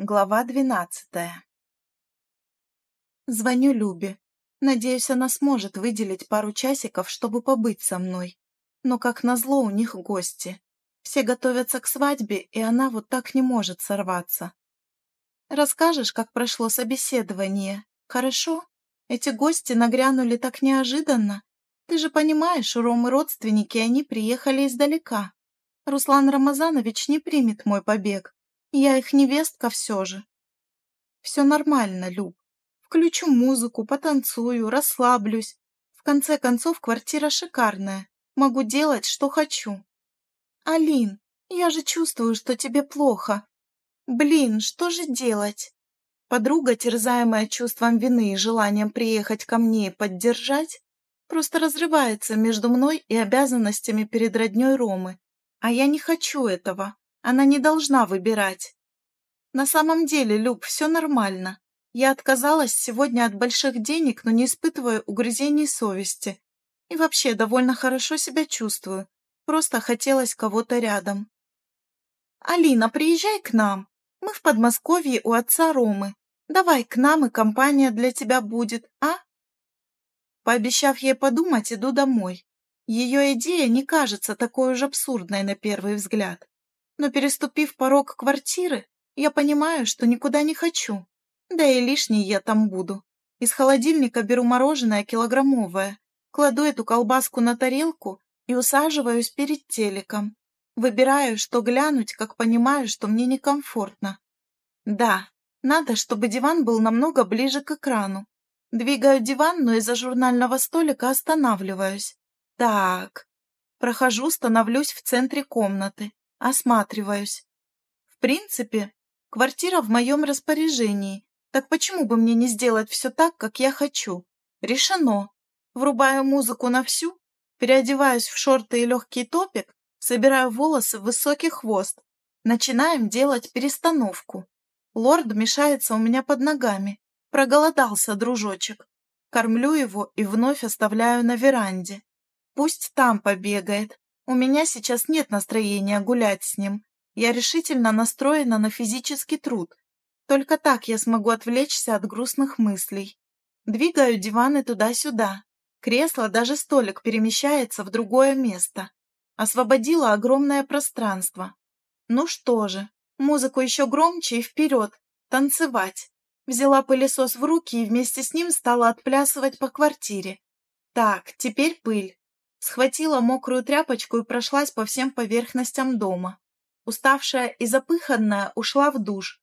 Глава двенадцатая Звоню Любе. Надеюсь, она сможет выделить пару часиков, чтобы побыть со мной. Но, как назло, у них гости. Все готовятся к свадьбе, и она вот так не может сорваться. Расскажешь, как прошло собеседование? Хорошо? Эти гости нагрянули так неожиданно. Ты же понимаешь, у Ромы родственники, они приехали издалека. Руслан Рамазанович не примет мой побег. Я их невестка все же. Все нормально, Люб. Включу музыку, потанцую, расслаблюсь. В конце концов, квартира шикарная. Могу делать, что хочу. Алин, я же чувствую, что тебе плохо. Блин, что же делать? Подруга, терзаемая чувством вины и желанием приехать ко мне и поддержать, просто разрывается между мной и обязанностями перед роднёй Ромы. А я не хочу этого. Она не должна выбирать. На самом деле, Люб, все нормально. Я отказалась сегодня от больших денег, но не испытываю угрызений совести. И вообще довольно хорошо себя чувствую. Просто хотелось кого-то рядом. Алина, приезжай к нам. Мы в Подмосковье у отца Ромы. Давай к нам, и компания для тебя будет, а? Пообещав ей подумать, иду домой. Ее идея не кажется такой уж абсурдной на первый взгляд. Но переступив порог квартиры, я понимаю, что никуда не хочу. Да и лишний я там буду. Из холодильника беру мороженое килограммовое, кладу эту колбаску на тарелку и усаживаюсь перед телеком. Выбираю, что глянуть, как понимаю, что мне некомфортно. Да, надо, чтобы диван был намного ближе к экрану. Двигаю диван, но из-за журнального столика останавливаюсь. Так, прохожу, становлюсь в центре комнаты, осматриваюсь. В принципе, квартира в моем распоряжении, так почему бы мне не сделать все так, как я хочу? Решено. Врубаю музыку на всю, переодеваюсь в шорты и легкий топик, собираю волосы в высокий хвост. Начинаем делать перестановку. Лорд мешается у меня под ногами. Проголодался, дружочек. Кормлю его и вновь оставляю на веранде. Пусть там побегает. У меня сейчас нет настроения гулять с ним. Я решительно настроена на физический труд. Только так я смогу отвлечься от грустных мыслей. Двигаю диваны туда-сюда. Кресло, даже столик перемещается в другое место. Освободила огромное пространство. Ну что же, музыку еще громче и вперед. Танцевать. Взяла пылесос в руки и вместе с ним стала отплясывать по квартире. Так, теперь пыль. Схватила мокрую тряпочку и прошлась по всем поверхностям дома. Уставшая и запыханная ушла в душ.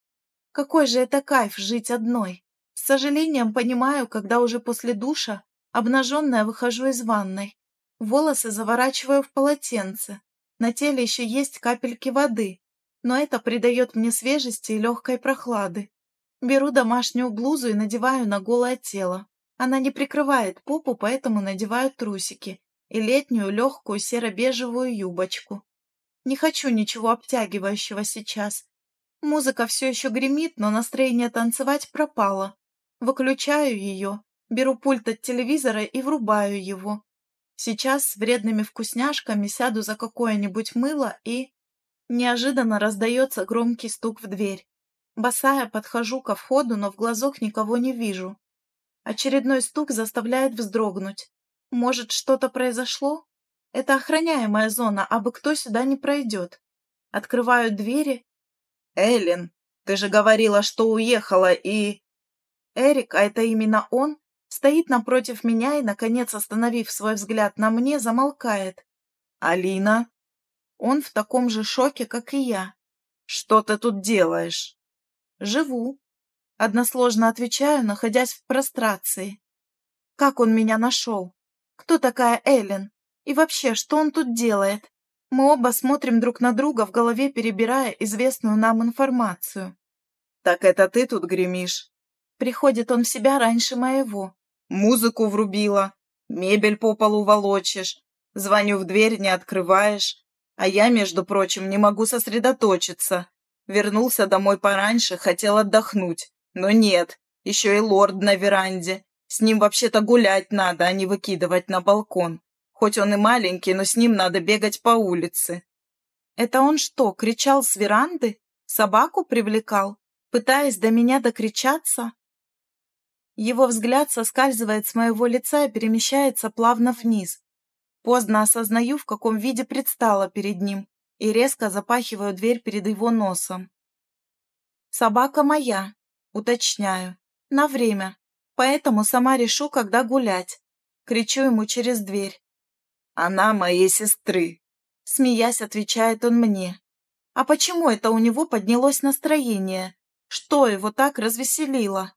Какой же это кайф жить одной. С сожалением понимаю, когда уже после душа, обнаженная, выхожу из ванной. Волосы заворачиваю в полотенце. На теле еще есть капельки воды, но это придает мне свежести и легкой прохлады. Беру домашнюю блузу и надеваю на голое тело. Она не прикрывает попу, поэтому надеваю трусики и летнюю легкую серо-бежевую юбочку. Не хочу ничего обтягивающего сейчас. Музыка все еще гремит, но настроение танцевать пропало. Выключаю ее, беру пульт от телевизора и врубаю его. Сейчас с вредными вкусняшками сяду за какое-нибудь мыло и... Неожиданно раздается громкий стук в дверь. Босая подхожу ко входу, но в глазок никого не вижу. Очередной стук заставляет вздрогнуть. Может, что-то произошло? Это охраняемая зона, а бы кто сюда не пройдет. Открываю двери. Эллен, ты же говорила, что уехала и... Эрик, а это именно он, стоит напротив меня и, наконец, остановив свой взгляд на мне, замолкает. «Алина?» Он в таком же шоке, как и я. «Что ты тут делаешь?» «Живу». Односложно отвечаю, находясь в прострации. «Как он меня нашел? Кто такая Эллен? И вообще, что он тут делает? Мы оба смотрим друг на друга, в голове перебирая известную нам информацию. «Так это ты тут гремишь?» Приходит он в себя раньше моего. «Музыку врубила, мебель по полу волочишь, звоню в дверь, не открываешь, а я, между прочим, не могу сосредоточиться. Вернулся домой пораньше, хотел отдохнуть, но нет, еще и лорд на веранде. С ним вообще-то гулять надо, а не выкидывать на балкон. Хоть он и маленький, но с ним надо бегать по улице. Это он что, кричал с веранды? Собаку привлекал? пытаясь до меня докричаться. Его взгляд соскальзывает с моего лица и перемещается плавно вниз. Поздно осознаю, в каком виде предстала перед ним, и резко запахиваю дверь перед его носом. «Собака моя», уточняю, на время, поэтому сама решу, когда гулять. Кричу ему через дверь. «Она моей сестры», — смеясь, отвечает он мне. А почему это у него поднялось настроение? Что его так развеселило?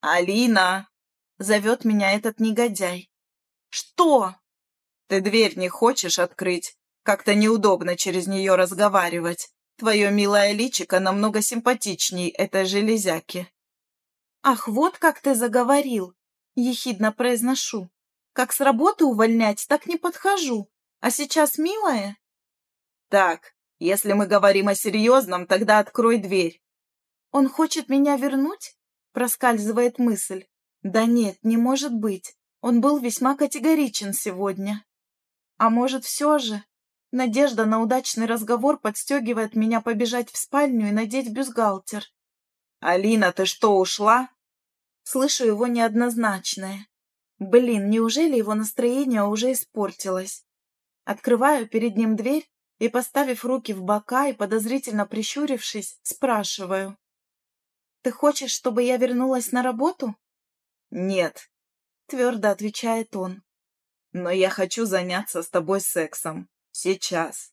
«Алина!» — зовет меня этот негодяй. «Что?» «Ты дверь не хочешь открыть? Как-то неудобно через нее разговаривать. Твое милое личико намного симпатичней этой железяки». «Ах, вот как ты заговорил!» — ехидно произношу. «Как с работы увольнять, так не подхожу. А сейчас милая?» «Так, если мы говорим о серьезном, тогда открой дверь». «Он хочет меня вернуть?» Проскальзывает мысль. Да нет, не может быть. Он был весьма категоричен сегодня. А может, все же? Надежда на удачный разговор подстегивает меня побежать в спальню и надеть бюстгальтер. «Алина, ты что, ушла?» Слышу его неоднозначное. Блин, неужели его настроение уже испортилось? Открываю перед ним дверь и, поставив руки в бока и подозрительно прищурившись, спрашиваю. «Ты хочешь, чтобы я вернулась на работу?» «Нет», — твердо отвечает он. «Но я хочу заняться с тобой сексом. Сейчас».